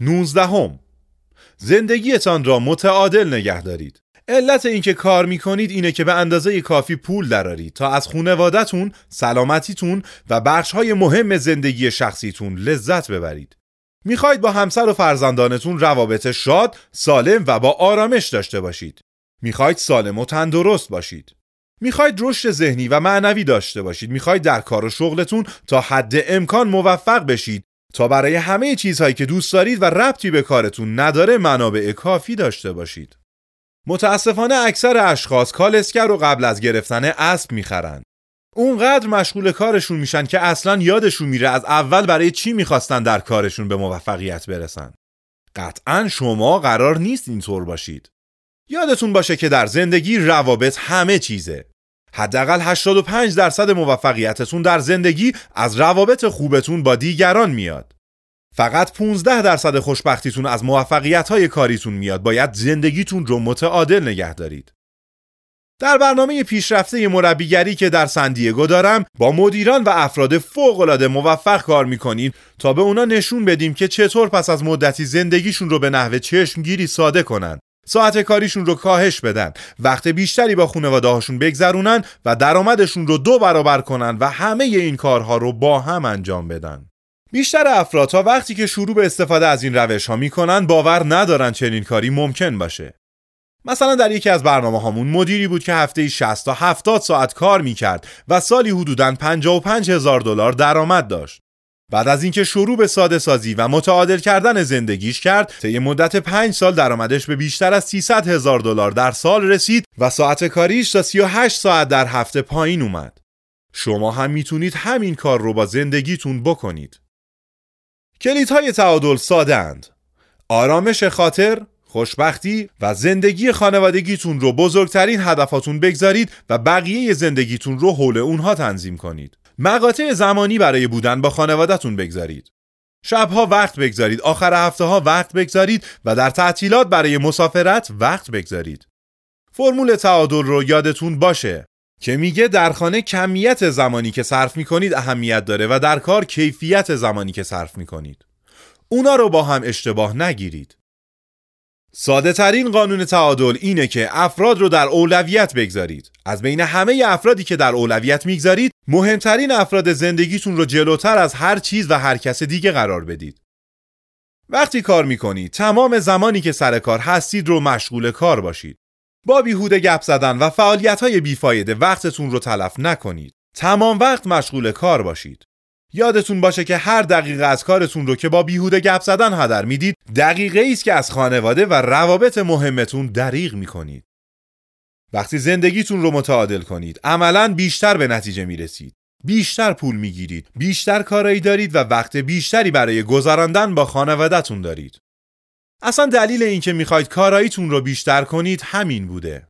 نوزدهم زندگیتان را متعادل نگه دارید. علت اینکه کار می‌کنید اینه که به اندازه کافی پول درارید تا از خونوادتون، سلامتیتون و بخشهای مهم زندگی شخصیتون لذت ببرید. می‌خواید با همسر و فرزندانتون روابط شاد، سالم و با آرامش داشته باشید. می‌خواید سالم و تندرست باشید. می‌خواید رشد ذهنی و معنوی داشته باشید. می‌خواید در کار و شغلتون تا حد امکان موفق بشید تا برای همه چیزهایی که دوست دارید و ربطی به کارتون نداره منابع کافی داشته باشید. متاسفانه اکثر اشخاص کالسکر رو قبل از گرفتن اسب می‌خرند. اونقدر مشغول کارشون میشن که اصلا یادشون میره از اول برای چی می‌خواستن در کارشون به موفقیت برسن. قطعا شما قرار نیست اینطور باشید. یادتون باشه که در زندگی روابط همه چیزه. حداقل 85 درصد موفقیتتون در زندگی از روابط خوبتون با دیگران میاد. فقط 15 درصد خوشبختیتون از موفقیت های کاریتون میاد. باید زندگیتون رو متعادل نگه دارید. در برنامه پیشرفته مربیگری که در سندیگو دارم با مدیران و افراد فوق‌العاده موفق کار می‌کنید تا به اونا نشون بدیم که چطور پس از مدتی زندگیشون رو به نحو چشمگیری ساده کنن ساعت کاریشون رو کاهش بدن وقت بیشتری با خانواده هاشون بگذرونن و درآمدشون رو دو برابر کنن و همه این کارها رو با هم انجام بدن بیشتر افراد تا وقتی که شروع به استفاده از این روش ها می‌کنن باور ندارن چنین کاری ممکن باشه مثلا در یکی از برنامه هامون مدیری بود که هفته 60 تا 70 ساعت کار می‌کرد و سالی حدوداً 55 هزار دلار درآمد داشت. بعد از اینکه شروع به ساده سازی و متعادل کردن زندگیش کرد، طی مدت 5 سال درآمدش به بیشتر از 300 هزار دلار در سال رسید و ساعت کاریش تا 38 ساعت در هفته پایین اومد. شما هم می‌تونید همین کار رو با زندگیتون بکنید. کلیدهای تعادل ساده اند. آرامش خاطر، خوشبختی و زندگی خانوادگیتون رو بزرگترین هدفاتون بگذارید و بقیه زندگیتون رو حول اونها تنظیم کنید. مقاطع زمانی برای بودن با خانوادهتون بگذارید. شبها وقت بگذارید، آخر هفته ها وقت بگذارید و در تعطیلات برای مسافرت وقت بگذارید. فرمول تعادل رو یادتون باشه که میگه در خانه کمیت زمانی که صرف می‌کنید اهمیت داره و در کار کیفیت زمانی که صرف می‌کنید. اونا رو با هم اشتباه نگیرید. ساده ترین قانون تعادل اینه که افراد رو در اولویت بگذارید. از بین همه افرادی که در اولویت می‌گذارید، مهمترین افراد زندگیتون رو جلوتر از هر چیز و هر کس دیگه قرار بدید. وقتی کار می‌کنید، تمام زمانی که سر کار هستید رو مشغول کار باشید. با بیهوده گپ زدن و فعالیت های بیفایده وقتتون رو تلف نکنید. تمام وقت مشغول کار باشید. یادتون باشه که هر دقیقه از کارتون رو که با بیهوده گپ زدن هدر می‌دید دقیقه ای است که از خانواده و روابط مهمتون دریغ می‌کنید. وقتی زندگیتون رو متعادل کنید عملا بیشتر به نتیجه می‌رسید. بیشتر پول می‌گیرید، بیشتر کارایی دارید و وقت بیشتری برای گذراندن با خانوادهتون دارید. اصلا دلیل اینکه می‌خواید کاراییتون رو بیشتر کنید همین بوده.